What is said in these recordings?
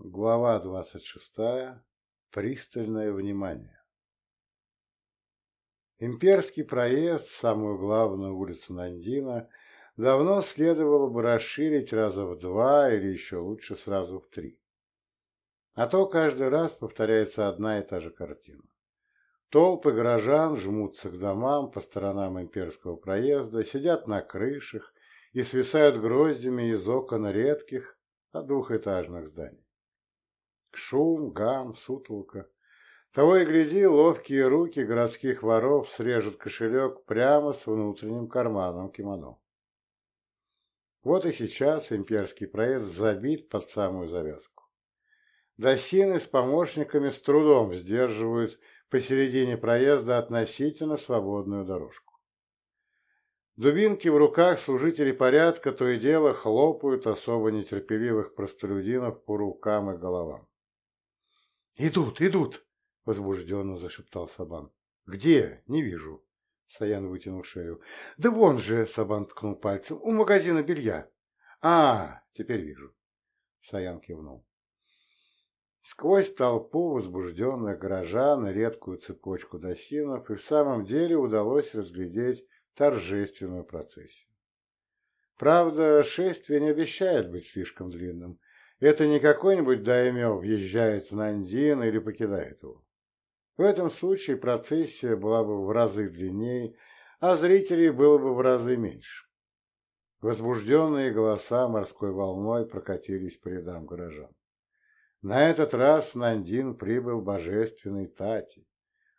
Глава двадцать шестая. Пристальное внимание. Имперский проезд, самую главную улицу Нандина, давно следовало бы расширить раза в два или еще лучше сразу в три. А то каждый раз повторяется одна и та же картина. Толпы горожан жмутся к домам по сторонам имперского проезда, сидят на крышах и свисают гроздями из окон редких, а двухэтажных зданий. Шум, гам, сутолка. Того и гляди, ловкие руки городских воров срежут кошелек прямо с внутренним карманом кимоно. Вот и сейчас имперский проезд забит под самую завязку. Досины с помощниками с трудом сдерживают посередине проезда относительно свободную дорожку. Дубинки в руках служителей порядка то и дело хлопают особо нетерпеливых простолюдинов по рукам и головам. «Идут, идут!» — возбужденно зашептал Сабан. «Где? Не вижу». Саян вытянул шею. «Да вон же!» — Сабан ткнул пальцем. «У магазина белья». «А, теперь вижу». Саян кивнул. Сквозь толпу возбужденных горожан и редкую цепочку досинов и в самом деле удалось разглядеть торжественную процессию. Правда, шествие не обещает быть слишком длинным. Это не какой-нибудь даймё въезжает в Нандин или покидает его. В этом случае процессия была бы в разы длиннее, а зрителей было бы в разы меньше. Возбужденные голоса морской волной прокатились по рядам горожан. На этот раз в Нандин прибыл божественный Тати,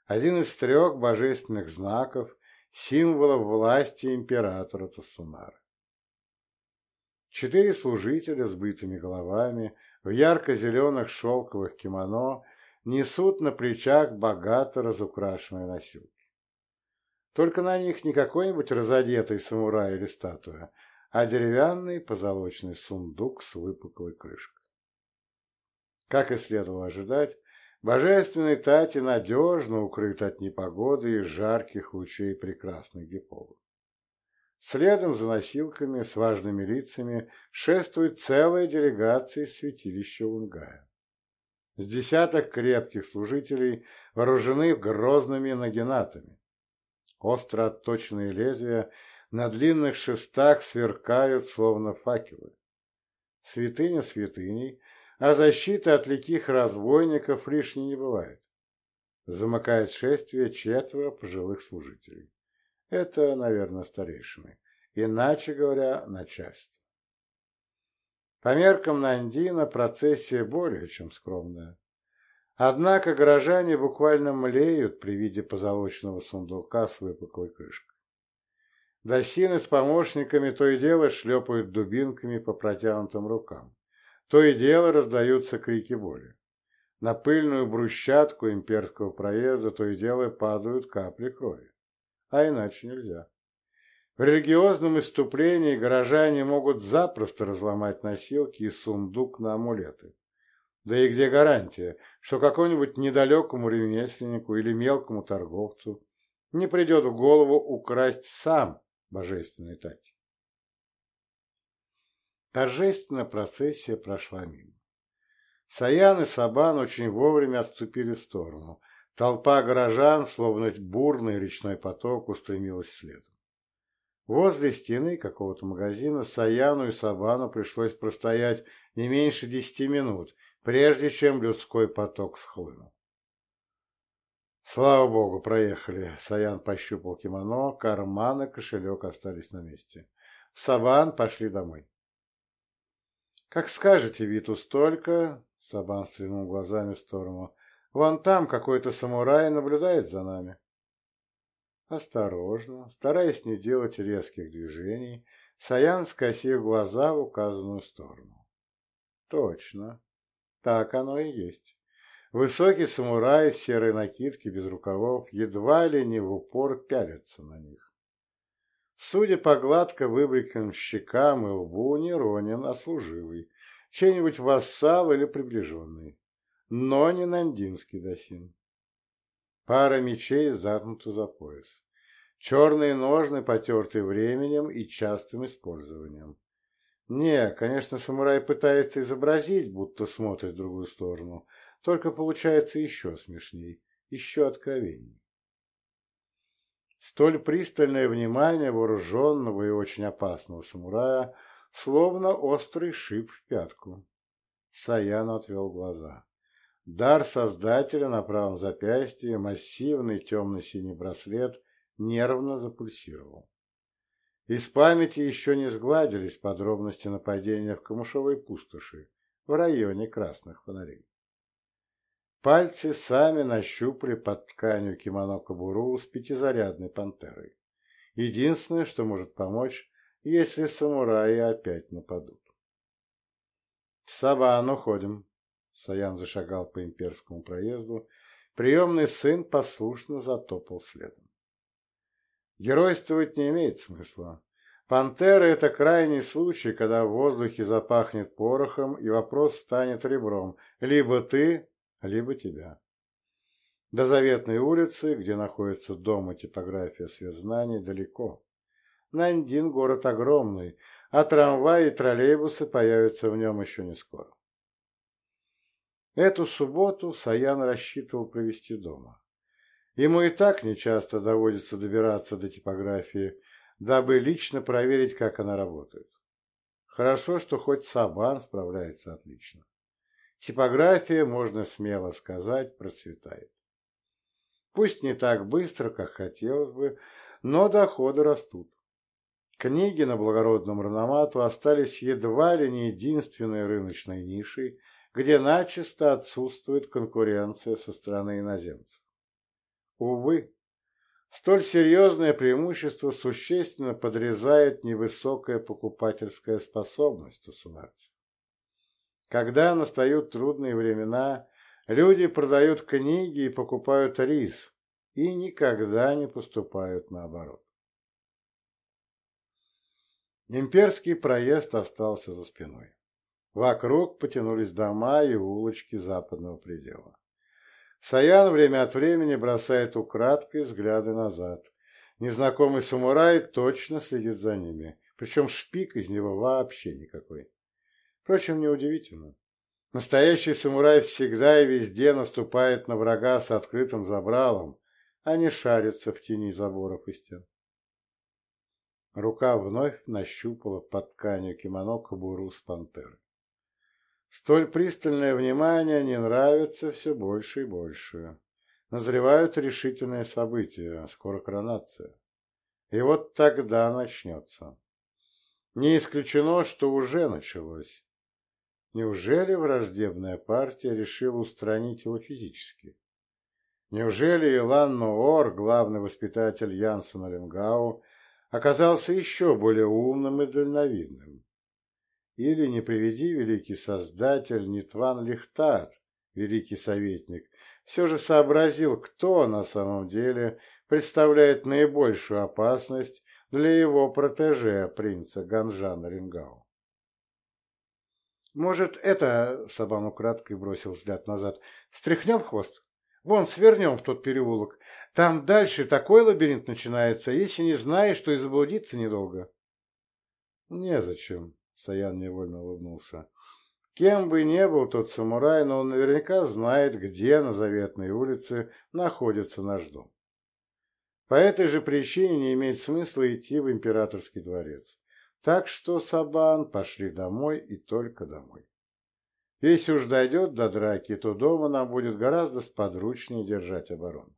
один из трех божественных знаков, символов власти императора Тасунара. Четыре служителя с бритыми головами, в ярко-зеленых шелковых кимоно, несут на плечах богато разукрашенные носилки. Только на них не какой-нибудь разодетый самурай или статуя, а деревянный позолоченный сундук с выпуклой крышкой. Как и следовало ожидать, божественный Тати надежно укрыт от непогоды и жарких лучей прекрасных гиполов. Следом за носилками с важными лицами шествует целая делегация из святилища Унгая. С десяток крепких служителей вооружены грозными нагинатами. Остро отточенные лезвия на длинных шестах сверкают, словно факелы. Святыня святыней, а защита от ликих разбойников лишней не бывает. Замыкает шествие четверо пожилых служителей. Это, наверное, старейшины. Иначе говоря, начальство. По меркам Нандина процессия более чем скромная. Однако горожане буквально млеют при виде позолоченного сундука с выпуклой крышкой. Досины с помощниками то и дело шлепают дубинками по протянутым рукам. То и дело раздаются крики боли. На пыльную брусчатку имперского проезда то и дело падают капли крови а иначе нельзя. В религиозном иступлении горожане могут запросто разломать носилки и сундук на амулеты. Да и где гарантия, что какому-нибудь недалекому ремесленнику или мелкому торговцу не придет в голову украсть сам божественный тати? Торжественная процессия прошла мимо. Саян и Сабан очень вовремя отступили в сторону, Толпа горожан, словно бурный речной поток, устремилась следом. Возле стены какого-то магазина Саяну и Сабану пришлось простоять не меньше десяти минут, прежде чем людской поток схлынул. Слава богу, проехали. Саян пощупал кимоно, карман и кошелек остались на месте. Сабан пошли домой. Как скажете, Витус, только... Сабан стрянул глазами в сторону. Вон там какой-то самурай наблюдает за нами. Осторожно, стараясь не делать резких движений, Саян скосил глаза в указанную сторону. Точно. Так оно и есть. Высокий самурай в серой накидке без рукавов едва ли не в упор пялится на них. Судя по гладко выбриканным щекам и лбу, не ронен, а служивый, чей-нибудь вассал или приближенный но не нандинский досин. Пара мечей загнута за пояс. Черные ножны, потертые временем и частым использованием. Не, конечно, самурай пытается изобразить, будто смотрит в другую сторону, только получается еще смешней, еще откровенней. Столь пристальное внимание вооруженного и очень опасного самурая словно острый шип в пятку. Саян отвел глаза. Дар Создателя на правом запястье, массивный темно-синий браслет, нервно запульсировал. Из памяти еще не сгладились подробности нападения в Камышовой пустоши в районе красных фонарей. Пальцы сами нащупали под тканью кимоно кобуру с пятизарядной пантерой. Единственное, что может помочь, если самураи опять нападут. «В Сабан уходим», — Саян зашагал по имперскому проезду. Приемный сын послушно затопал следом. Геройствовать не имеет смысла. Пантера – это крайний случай, когда в воздухе запахнет порохом, и вопрос станет ребром. Либо ты, либо тебя. До заветной улицы, где находится дом и типография связнаний, далеко. Нандин – город огромный, а трамваи и троллейбусы появятся в нем еще не скоро. Эту субботу Саян рассчитывал провести дома. Ему и так нечасто доводится добираться до типографии, дабы лично проверить, как она работает. Хорошо, что хоть Сабан справляется отлично. Типография, можно смело сказать, процветает. Пусть не так быстро, как хотелось бы, но доходы растут. Книги на благородном рономату остались едва ли не единственной рыночной нишей, где начисто отсутствует конкуренция со стороны иноземцев. Увы, столь серьезное преимущество существенно подрезает невысокая покупательская способность сумарцев. Когда настают трудные времена, люди продают книги и покупают рис, и никогда не поступают наоборот. Имперский проезд остался за спиной. Вокруг потянулись дома и улочки западного предела. Саян время от времени бросает украдкой взгляды назад. Незнакомый самурай точно следит за ними, причем шпик из него вообще никакой. Впрочем, неудивительно. Настоящий самурай всегда и везде наступает на врага с открытым забралом, а не шарится в тени заборов и стен. Рука вновь нащупала под тканью кимоно кобуру с пантеры. Столь пристальное внимание не нравится все больше и больше. Назревают решительные события, скоро коронация. И вот тогда начнется. Не исключено, что уже началось. Неужели враждебная партия решила устранить его физически? Неужели Илан Ноор, главный воспитатель Янсена Ленгау, оказался еще более умным и дальновидным. Или, не приведи великий создатель Нитван Лихтат, великий советник, все же сообразил, кто на самом деле представляет наибольшую опасность для его протеже, принца Ганжана Рингау. «Может, это...» — Сабан украдкой бросил взгляд назад. «Стряхнем хвост? Вон, свернем в тот переулок. Там дальше такой лабиринт начинается, если не знаешь, что и заблудиться недолго. Незачем, Саян невольно улыбнулся. Кем бы ни был тот самурай, но он наверняка знает, где на заветной улице находится наш дом. По этой же причине не имеет смысла идти в императорский дворец. Так что, Сабан, пошли домой и только домой. Если уж дойдет до драки, то дома нам будет гораздо сподручнее держать оборону.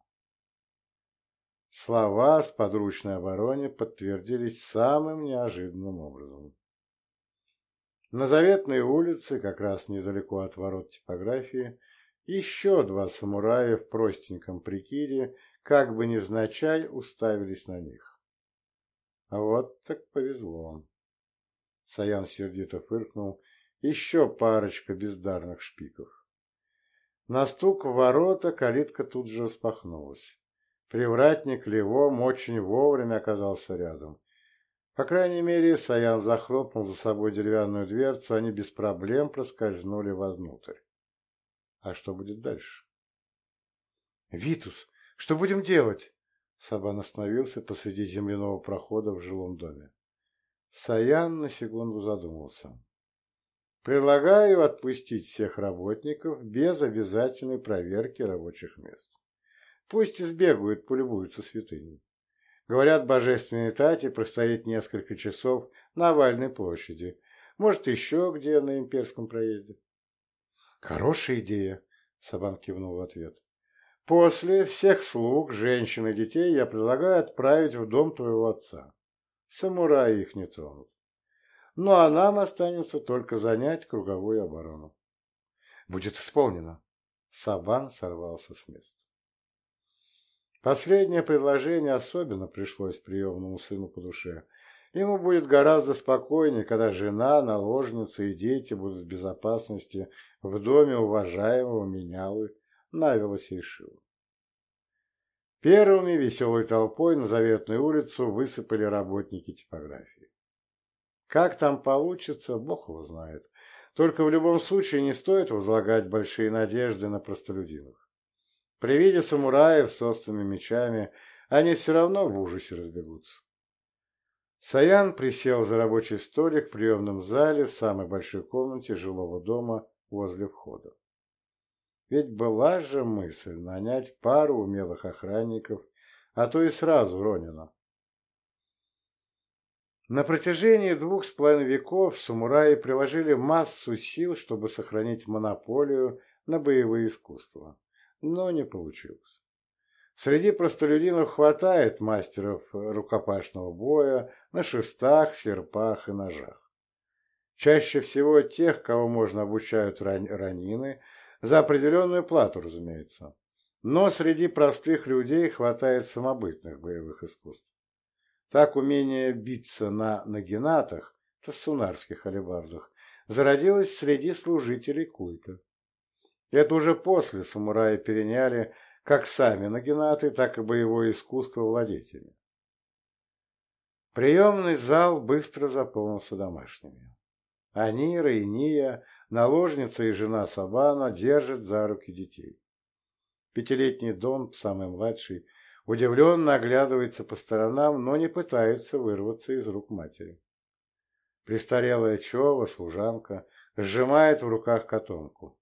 Слова с подручной обороне подтвердились самым неожиданным образом. На Заветной улице, как раз недалеко от ворот типографии, еще два самурая в простеньком прикиде, как бы невзначай, уставились на них. Вот так повезло. Саян сердито фыркнул. Еще парочка бездарных шпиков. На стук в ворота калитка тут же распахнулась. Привратник Левом очень вовремя оказался рядом. По крайней мере, Саян захлопнул за собой деревянную дверцу, они без проблем проскользнули вовнутрь. А что будет дальше? «Витус, что будем делать?» Сабан остановился посреди земляного прохода в жилом доме. Саян на секунду задумался. Предлагаю отпустить всех работников без обязательной проверки рабочих мест. Пусть избегают, полюбуются святыней. Говорят, божественной Тати простоит несколько часов на овальной площади. Может, еще где на имперском проезде. Хорошая идея, Сабан кивнул в ответ. После всех слуг, женщин и детей я предлагаю отправить в дом твоего отца. Самураи их не тронут. Ну а нам останется только занять круговую оборону. Будет исполнено. Сабан сорвался с места. Последнее предложение особенно пришлось приемному сыну по душе. Ему будет гораздо спокойнее, когда жена, наложница и дети будут в безопасности в доме уважаемого менялы Навила Сейшила. Первыми веселой толпой на заветную улицу высыпали работники типографии. Как там получится, бог его знает. Только в любом случае не стоит возлагать большие надежды на простолюдинов. При виде самураев с собственными мечами они все равно в ужасе разбегутся. Саян присел за рабочий столик в приемном зале в самой большой комнате жилого дома возле входа. Ведь была же мысль нанять пару умелых охранников, а то и сразу Ронина. На протяжении двух с половиной веков самураи приложили массу сил, чтобы сохранить монополию на боевые искусства, но не получилось. Среди простолюдинов хватает мастеров рукопашного боя на шестах, серпах и ножах. Чаще всего тех, кого можно обучают ран ранины, за определенную плату, разумеется. Но среди простых людей хватает самобытных боевых искусств. Так умение биться на нагинатах, тассунарских алебардах, зародилось среди служителей культа. Это уже после самураи переняли как сами нагинаты, так и боевое искусство владеть ими. Приемный зал быстро заполнился домашними. Анира и Ния Наложница и жена Сабана держат за руки детей. Пятилетний Дон, самый младший, удивленно оглядывается по сторонам, но не пытается вырваться из рук матери. Престарелая Чова, служанка, сжимает в руках котомку.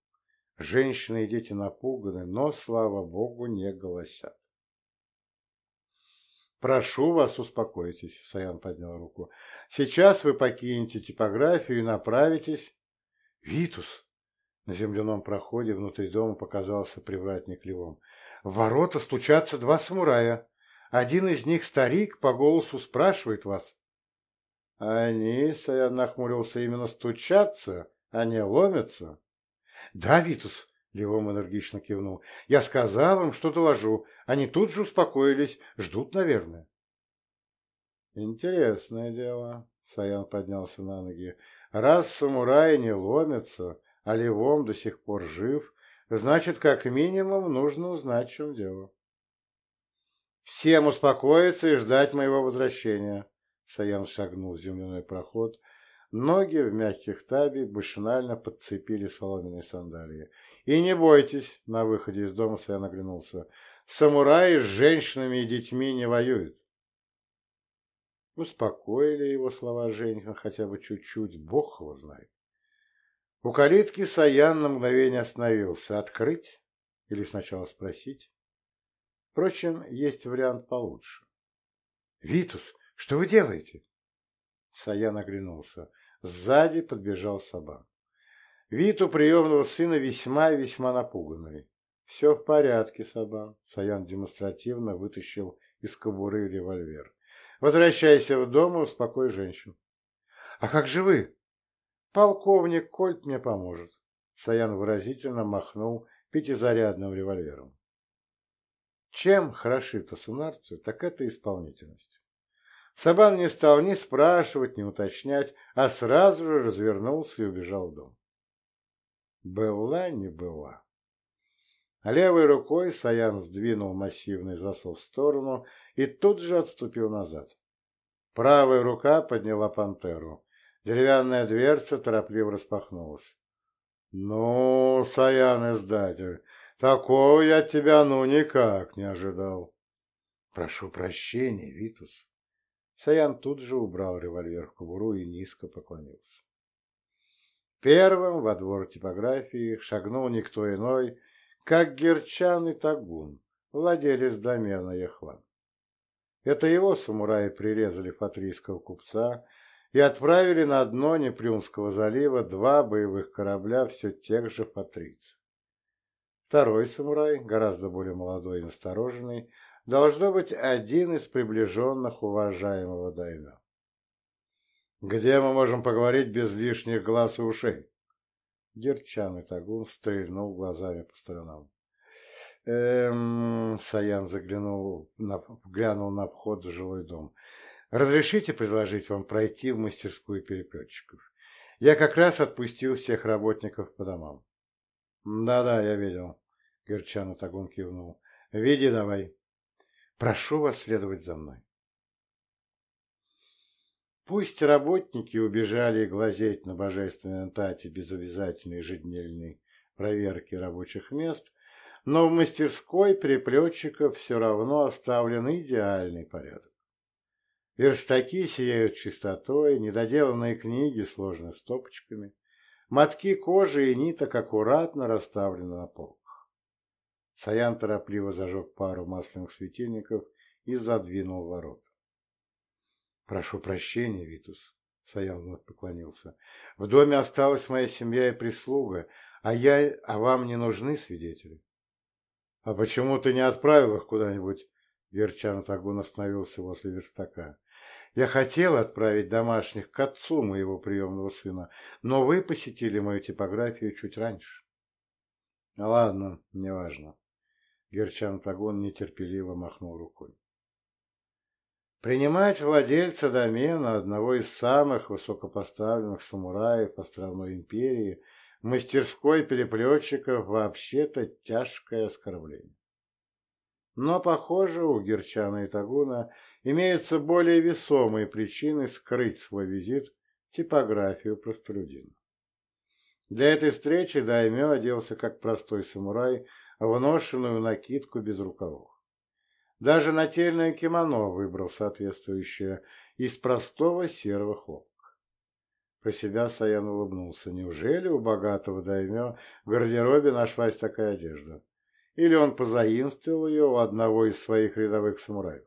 Женщины и дети напуганы, но, слава богу, не голосят. «Прошу вас, успокойтесь», — Саян поднял руку. «Сейчас вы покинете типографию и направитесь «Витус!» На земляном проходе внутри дома показался привратник Левом. «В ворота стучатся два самурая. Один из них старик по голосу спрашивает вас». «Они, — Саян нахмурился, — именно стучатся, а не ломятся?» «Да, Витус!» — Левом энергично кивнул. «Я сказал им, что доложу. Они тут же успокоились. Ждут, наверное». «Интересное дело», — Саян поднялся на ноги. Раз самураи не ломятся, а Левом до сих пор жив, значит, как минимум, нужно узнать, в чем дело. Всем успокоиться и ждать моего возвращения. Саян шагнул в земляной проход. Ноги в мягких таби машинально подцепили соломенные сандалии. «И не бойтесь!» — на выходе из дома Саян оглянулся. «Самураи с женщинами и детьми не воюют. Успокоили его слова Женька хотя бы чуть-чуть, бог его знает. У калитки Саян на мгновение остановился. Открыть? Или сначала спросить? Впрочем, есть вариант получше. «Витус, что вы делаете?» Саян оглянулся. Сзади подбежал собак. Вид у приемного сына весьма и весьма напуганный. «Все в порядке, Сабан», — Саян демонстративно вытащил из кобуры револьвер. Возвращайся в дом и успокой женщин. — А как же вы? — Полковник Кольт мне поможет. Саян выразительно махнул пятизарядным револьвером. Чем хороши тасунарцы, так это исполнительность. Сабан не стал ни спрашивать, ни уточнять, а сразу же развернулся и убежал в дом. Была не была. Левой рукой Саян сдвинул массивный засов в сторону и тут же отступил назад. Правая рука подняла пантеру. Деревянная дверца торопливо распахнулась. «Ну, Саян-издатель, такого я тебя ну никак не ожидал». «Прошу прощения, Витус». Саян тут же убрал револьвер в кобуру и низко поклонился. Первым во двор типографии шагнул никто иной, как Герчан и Тагун, владелец домена Яхван. Это его самураи прирезали фатрийского купца и отправили на дно Непрюнского залива два боевых корабля все тех же фатрийцев. Второй самурай, гораздо более молодой и настороженный, должно быть один из приближенных уважаемого дайна. «Где мы можем поговорить без лишних глаз и ушей?» Герчан и Тагун стрельнул глазами по сторонам. «Эм...» — Саян заглянул, на, глянул на вход в жилой дом. «Разрешите предложить вам пройти в мастерскую переплетчиков? Я как раз отпустил всех работников по домам». «Да-да, я видел», — Герчан и Тагун кивнул. «Веди давай». Прошу вас следовать за мной. Пусть работники убежали глазеть на божественной тате без обязательной ежедневной проверки рабочих мест, но в мастерской приплетчиков все равно оставлен идеальный порядок. Верстаки сияют чистотой, недоделанные книги сложны стопочками, мотки кожи и ниток аккуратно расставлены на пол. Саян торопливо зажег пару масляных светильников и задвинул ворот. «Прошу прощения, Витус», — Саян вновь поклонился. «В доме осталась моя семья и прислуга, а я, а вам не нужны свидетели». «А почему ты не отправил их куда-нибудь?» Верчан Тагун остановился возле верстака. «Я хотел отправить домашних к отцу моего приемного сына, но вы посетили мою типографию чуть раньше». «Ладно, неважно. Герчан Тагон нетерпеливо махнул рукой. Принимать владельца домена, одного из самых высокопоставленных самураев островной империи, мастерской переплетчиков, вообще-то тяжкое оскорбление. Но, похоже, у Герчана и Тагуна имеются более весомые причины скрыть свой визит типографию простолюдина. Для этой встречи Даймё оделся как простой самурай вношенную накидку без рукавов. Даже нательное кимоно выбрал соответствующее из простого серого хлопка. Про себя Саян улыбнулся. Неужели у богатого даймё в гардеробе нашлась такая одежда? Или он позаимствовал ее у одного из своих рядовых самураев?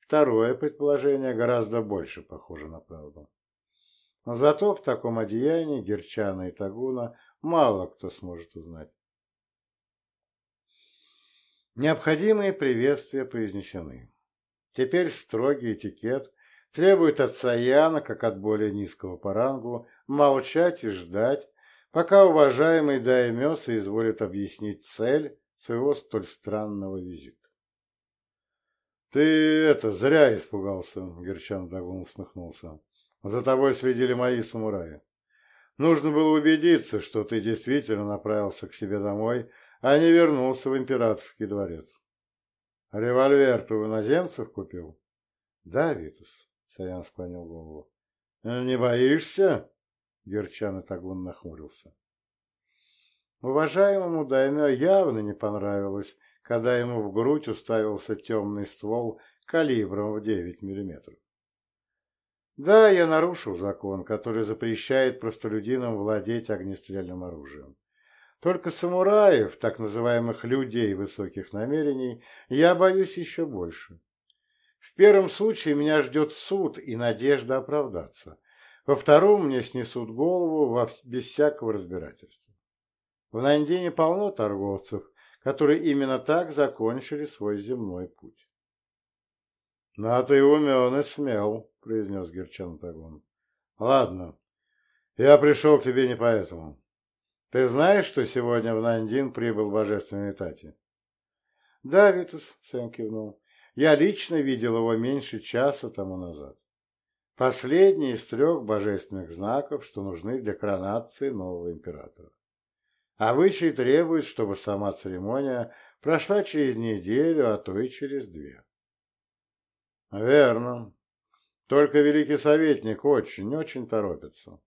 Второе предположение гораздо больше похоже на правду. Но зато в таком одеянии Герчана и Тагуна мало кто сможет узнать. Необходимые приветствия произнесены. Теперь строгий этикет требует от Саяна, как от более низкого по рангу, молчать и ждать, пока уважаемый Даймё соизволит объяснить цель своего столь странного визита. «Ты это, зря испугался», — Герчан Дагун усмехнулся. «За тобой следили мои самураи. Нужно было убедиться, что ты действительно направился к себе домой, — а не вернулся в императорский дворец. Револьвер ты у иноземцев купил? Да, Витус, Саян склонил голову. Не боишься? Герчан и Тагун нахмурился. Уважаемому Даймё явно не понравилось, когда ему в грудь уставился темный ствол калибром в 9 миллиметров. Да, я нарушил закон, который запрещает простолюдинам владеть огнестрельным оружием. Только самураев, так называемых людей высоких намерений, я боюсь еще больше. В первом случае меня ждет суд и надежда оправдаться. Во втором мне снесут голову во, без всякого разбирательства. В Нандине полно торговцев, которые именно так закончили свой земной путь. — Ну, а ты умен и смел, — произнес Герчан Тагун. — Ладно, я пришел к тебе не поэтому. Ты знаешь, что сегодня в Нандин прибыл божественный Тати? Да, Витус, Сэм кивнул. Я лично видел его меньше часа тому назад. Последний из трех божественных знаков, что нужны для коронации нового императора. Обычай требует, чтобы сама церемония прошла через неделю, а то и через две. Верно. Только великий советник очень-очень торопится.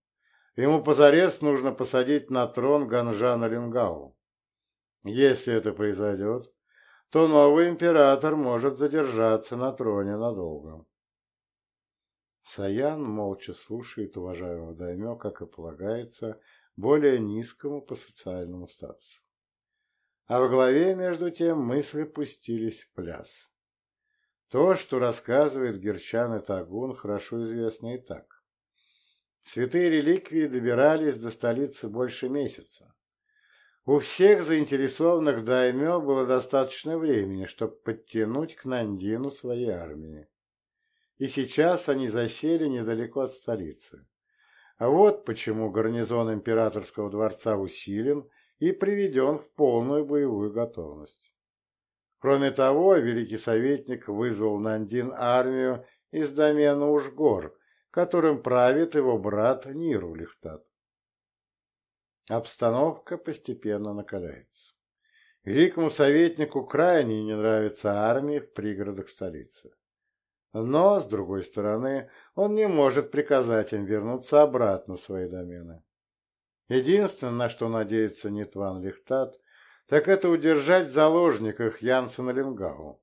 Ему позарез нужно посадить на трон Ганжана Лингау. Если это произойдет, то новый император может задержаться на троне надолго. Саян молча слушает уважаемого даймё, как и полагается, более низкому по социальному статусу. А в голове, между тем, мысли пустились в пляс. То, что рассказывает Герчан и Тагун, хорошо известно и так. Святые реликвии добирались до столицы больше месяца. У всех заинтересованных даймё было достаточно времени, чтобы подтянуть к Нандину свои армии и сейчас они засели недалеко от столицы. А вот почему гарнизон императорского дворца усилен и приведен в полную боевую готовность. Кроме того, великий советник вызвал Нандин армию из домена Ужгор, которым правит его брат Ниру Лихтат. Обстановка постепенно накаляется. Великому советнику крайне не нравится армия в пригородах столицы. Но, с другой стороны, он не может приказать им вернуться обратно в свои домены. Единственное, на что надеется Нитван Лихтат, так это удержать в заложниках Янсена Ленгау.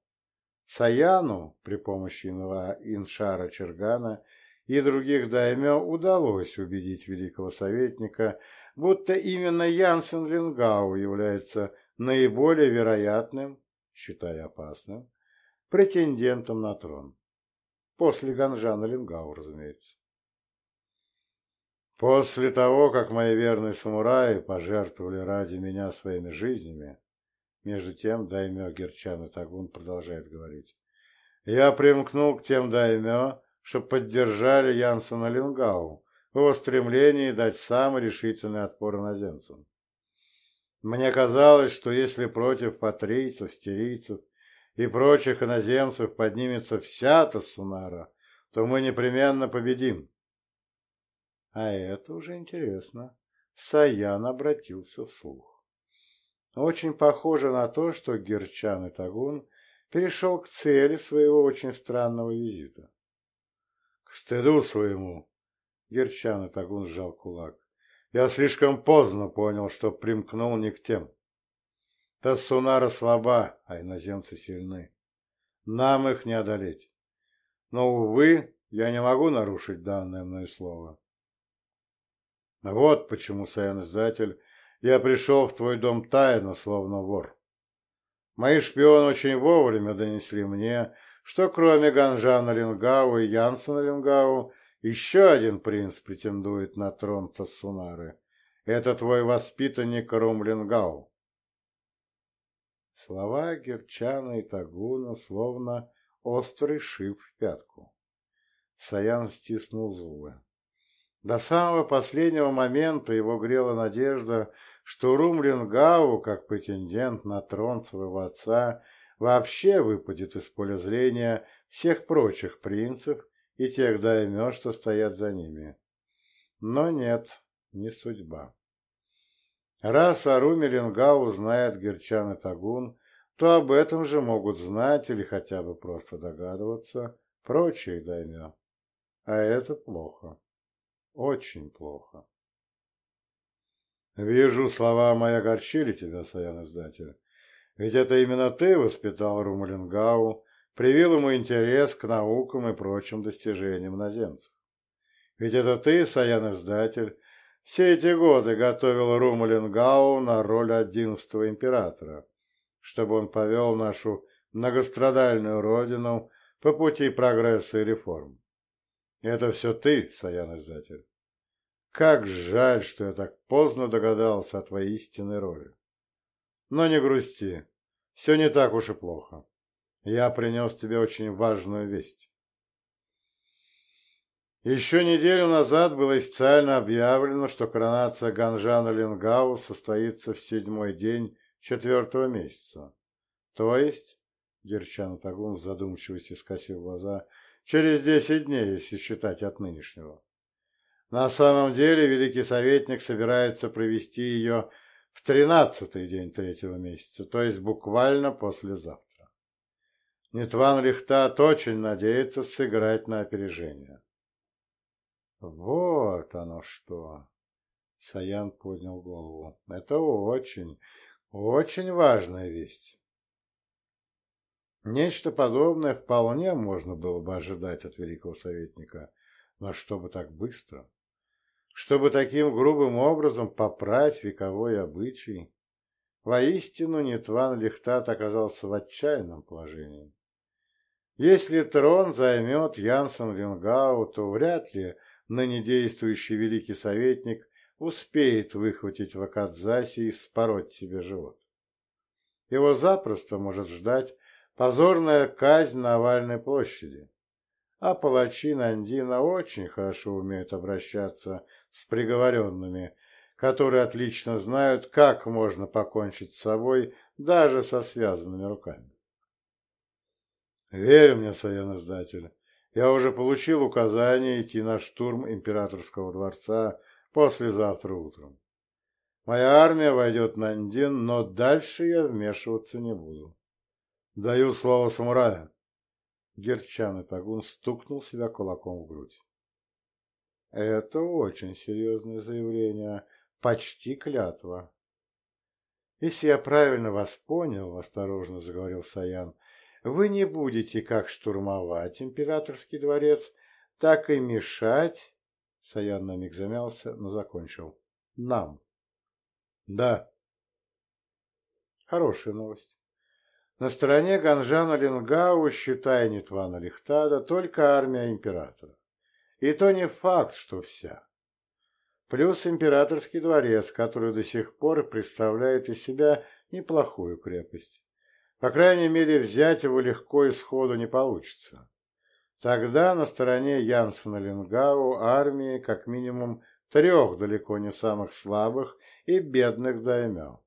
Саяну при помощи Иншара Чергана и других даймё удалось убедить великого советника, будто именно Янсен Ленгау является наиболее вероятным, считая опасным, претендентом на трон. После Ганжана Лингау, разумеется. После того, как мои верные самураи пожертвовали ради меня своими жизнями, между тем даймё Герчан и Тагун продолжает говорить, я примкнул к тем даймё, что поддержали Янсена Лингау в его стремлении дать самый решительный отпор иноземцам. Мне казалось, что если против патрийцев, стерийцев и прочих иноземцев поднимется вся Тассунара, то мы непременно победим. А это уже интересно. Саян обратился вслух. Очень похоже на то, что Герчан и Тагун перешел к цели своего очень странного визита. К стыду своему, Герчан Тагун сжал кулак, я слишком поздно понял, что примкнул не к тем. Тассунара слаба, а иноземцы сильны. Нам их не одолеть. Но, увы, я не могу нарушить данное мною слово. Вот почему, Саян-издатель, я пришел в твой дом тайно, словно вор. Мои шпионы очень вовремя донесли мне, что кроме Ганжана Лингау и Янсена Лингау еще один принц претендует на трон Тассунары. Это твой воспитанник Рум Лингау. Слова Герчана и Тагуна словно острый шип в пятку. Саян стиснул зубы. До самого последнего момента его грела надежда, что Румлингау, как претендент на трон своего отца, вообще выпадет из поля зрения всех прочих принцев и тех даймё, что стоят за ними. Но нет, не судьба. Раз Аруми Ленгау знает Герчан и Тагун, то об этом же могут знать или хотя бы просто догадываться прочие даймё. А это плохо. Очень плохо. Вижу, слова мои огорчили тебя, Саян-издатель. Ведь это именно ты воспитал Румалингау, привил ему интерес к наукам и прочим достижениям наземцев. Ведь это ты, Саян-издатель, все эти годы готовил Румалингау на роль одиннадцатого императора, чтобы он повел нашу многострадальную родину по пути прогресса и реформ. Это все ты, Саян-издатель. Как жаль, что я так поздно догадался о твоей истинной роли. Но не грусти, все не так уж и плохо. Я принес тебе очень важную весть. Еще неделю назад было официально объявлено, что коронация Ганжана Лингау состоится в седьмой день четвертого месяца. То есть, Герчан Тагун с задумчивостью скосил глаза, через десять дней, если считать от нынешнего. На самом деле Великий Советник собирается провести ее в тринадцатый день третьего месяца, то есть буквально послезавтра. Нитван Рихтат очень надеется сыграть на опережение. Вот оно что. Саян поднял голову. Это очень, очень важная весть. Нечто подобное вполне можно было бы ожидать от великого советника. Но чтобы так быстро? Чтобы таким грубым образом попрать вековой обычай? Воистину, Нитван Лихтат оказался в отчаянном положении. Если трон займет Янсен Лингау, то вряд ли ныне действующий великий советник успеет выхватить Вакадзаси и вспороть себе живот. Его запросто может ждать позорная казнь на овальной площади. А палачи Нандина очень хорошо умеют обращаться с приговоренными, которые отлично знают, как можно покончить с собой даже со связанными руками. Верь мне, Саян издатель, я уже получил указание идти на штурм императорского дворца послезавтра утром. Моя армия войдет на Ндин, но дальше я вмешиваться не буду. Даю слово самурая. Герчан Тагун стукнул себя кулаком в грудь. Это очень серьезное заявление, почти клятва. Если я правильно вас понял, осторожно заговорил Саян, вы не будете как штурмовать императорский дворец, так и мешать, Саян на миг замялся, но закончил, нам. Да. Хорошая новость. На стороне Ганжана Лингау, считая Нитвана Лихтада, только армия императора. И то не факт, что вся. Плюс императорский дворец, который до сих пор представляет из себя неплохую крепость. По крайней мере, взять его легко и сходу не получится. Тогда на стороне Янсена Лингау армии как минимум трех далеко не самых слабых и бедных даймё.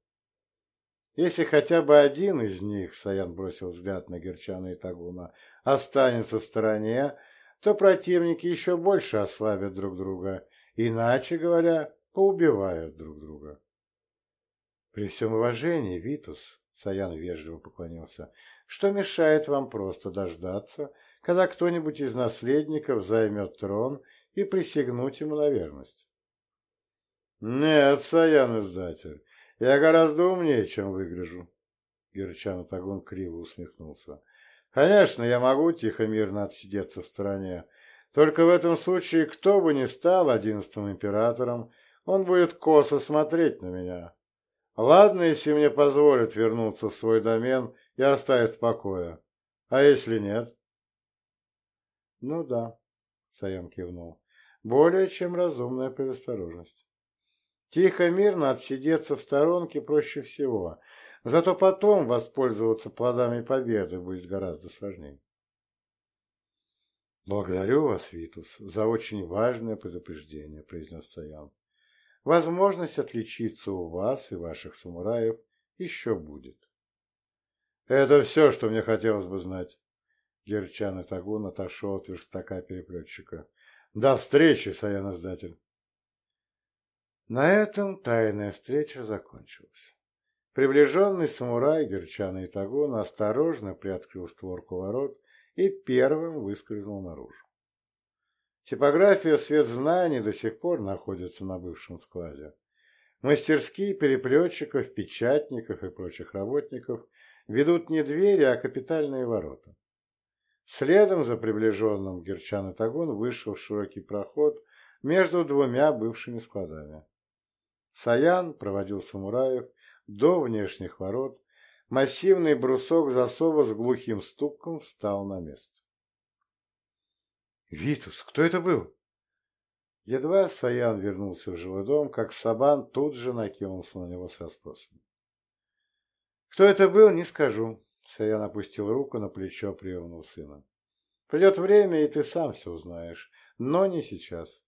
Если хотя бы один из них, Саян бросил взгляд на Герчана и Тагуна, останется в стороне, то противники еще больше ослабят друг друга, иначе говоря, поубивают друг друга. При всем уважении, Витус, Саян вежливо поклонился, что мешает вам просто дождаться, когда кто-нибудь из наследников займет трон и присягнуть ему на верность? Нет, Саян-издатель, я гораздо умнее, чем выгляжу. Герчан Тагун криво усмехнулся. Конечно, я могу тихо-мирно отсидеться в стороне. Только в этом случае, кто бы ни стал одиннадцатым императором, он будет косо смотреть на меня. Ладно, если мне позволят вернуться в свой домен и оставить в покое. А если нет? Ну да, Саям кивнул. Более чем разумная предосторожность. Тихо-мирно отсидеться в сторонке проще всего, зато потом воспользоваться плодами победы будет гораздо сложнее. «Благодарю вас, Витус, за очень важное предупреждение», — произнес Саян. «Возможность отличиться у вас и ваших самураев еще будет». «Это все, что мне хотелось бы знать». Герчан и Тагун отошел от верстака переплетчика. «До встречи, Саян-издатель!» На этом тайная встреча закончилась. Приближенный самурай Герчана Итагон осторожно приоткрыл створку ворот и первым выскользнул наружу. Типография «Свет знаний» до сих пор находится на бывшем складе. Мастерские переплетчиков, печатников и прочих работников ведут не двери, а капитальные ворота. Следом за приближенным Герчан Итагон вышел в широкий проход между двумя бывшими складами. Саян проводил самураев до внешних ворот, массивный брусок засова с глухим стуком встал на место. «Витус, кто это был?» Едва Саян вернулся в жилой дом, как Сабан тут же накинулся на него с расспросами. «Кто это был, не скажу», — Саян опустил руку на плечо приемного сына. «Придет время, и ты сам все узнаешь, но не сейчас.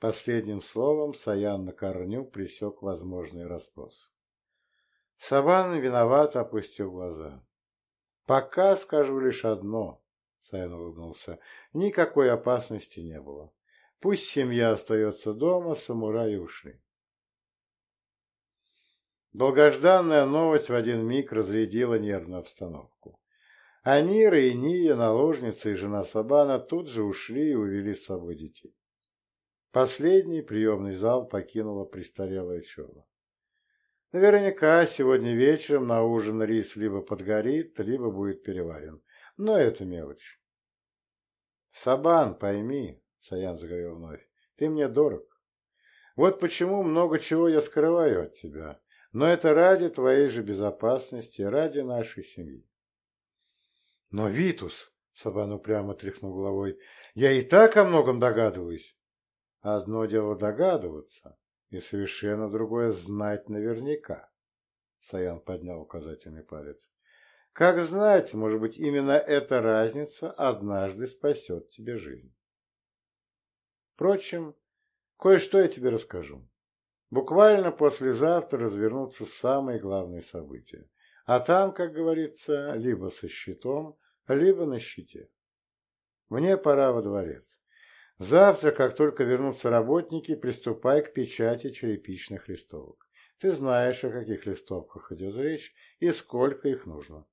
Последним словом Саян на корню пресек возможный расспрос. Сабан виновато опустил глаза. «Пока скажу лишь одно», — Саян улыбнулся, — «никакой опасности не было. Пусть семья остается дома, самураи ушли». Долгожданная новость в один миг разрядила нервную обстановку. Анира и Ния, наложница и жена Сабана, тут же ушли и увели с собой детей. Последний приемный зал покинула престарелая Чола. Наверняка сегодня вечером на ужин рис либо подгорит, либо будет переварен. Но это мелочь. Сабан, пойми, Саян заговорил вновь, ты мне дорог. Вот почему много чего я скрываю от тебя, но это ради твоей же безопасности, ради нашей семьи. Но, Витус, Сабан упрямо тряхнул головой, я и так о многом догадываюсь. Одно дело догадываться, и совершенно другое знать наверняка. Саян поднял указательный палец. Как знать, может быть, именно эта разница однажды спасет тебе жизнь. Впрочем, кое-что я тебе расскажу. Буквально послезавтра развернутся самые главные события. А там, как говорится, либо со щитом, либо на щите. Мне пора во дворец. Завтра, как только вернутся работники, приступай к печати черепичных листовок. Ты знаешь, о каких листовках идет речь и сколько их нужно.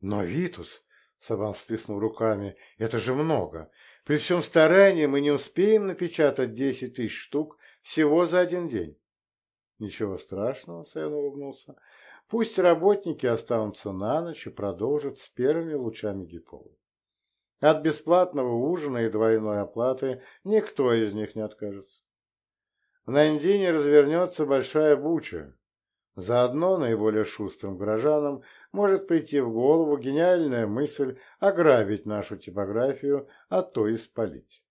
Но, Витус, Сабан всплеснул руками, это же много. При всем старании мы не успеем напечатать десять тысяч штук всего за один день. Ничего страшного, Саян улыбнулся. Пусть работники останутся на ночь и продолжат с первыми лучами гипола. От бесплатного ужина и двойной оплаты никто из них не откажется. В Нандине развернется большая буча. Заодно наиболее шустрым горожанам может прийти в голову гениальная мысль ограбить нашу типографию, а то и спалить.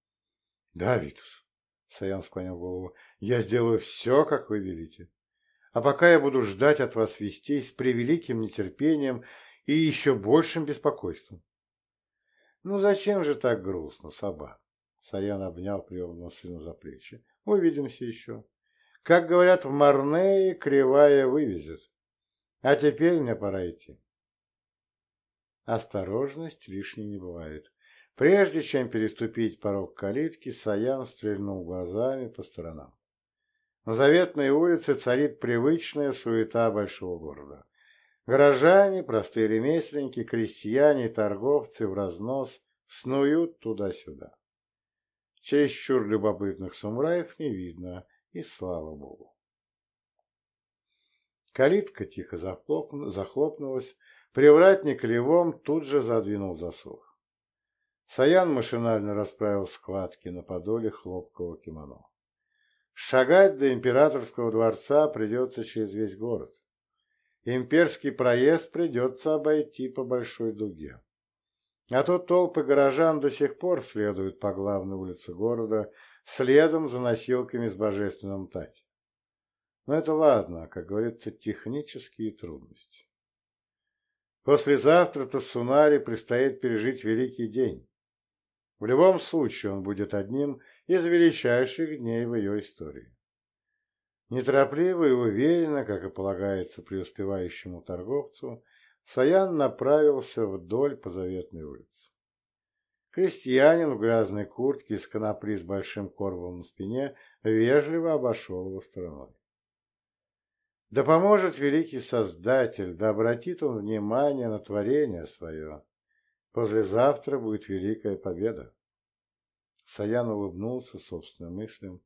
— Да, Витус, — Саян склонил голову, — я сделаю все, как вы велите. А пока я буду ждать от вас вестей с превеликим нетерпением и еще большим беспокойством. — Ну зачем же так грустно, Саба? Саян обнял приемного сына за плечи. — Увидимся еще. Как говорят в Марнее, кривая вывезет. А теперь мне пора идти. Осторожность лишней не бывает. Прежде чем переступить порог калитки, Саян стрельнул глазами по сторонам. На заветной улице царит привычная суета большого города. Горожане, простые ремесленники, крестьяне торговцы в разнос снуют туда-сюда. Чересчур любопытных самураев не видно, и слава богу. Калитка тихо захлопнулась, привратник левом тут же задвинул засов. Саян машинально расправил складки на подоле хлопкового кимоно. Шагать до императорского дворца придется через весь город. Имперский проезд придется обойти по большой дуге. А то толпы горожан до сих пор следуют по главной улице города, следом за носилками с божественным тати. Но это ладно, как говорится, технические трудности. Послезавтра-то Сунари предстоит пережить великий день. В любом случае он будет одним из величайших дней в ее истории. Неторопливо и уверенно, как и полагается преуспевающему торговцу, Саян направился вдоль по заветной улице. Крестьянин в грязной куртке из конопли с большим корвом на спине вежливо обошел его стороной. Да поможет великий Создатель, да обратит он внимание на творение свое. Послезавтра будет великая победа. Саян улыбнулся собственным мыслям.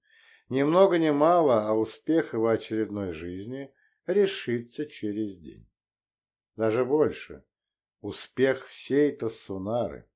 Ни много ни мало, а успех его очередной жизни решится через день. Даже больше. Успех всей Тассунары.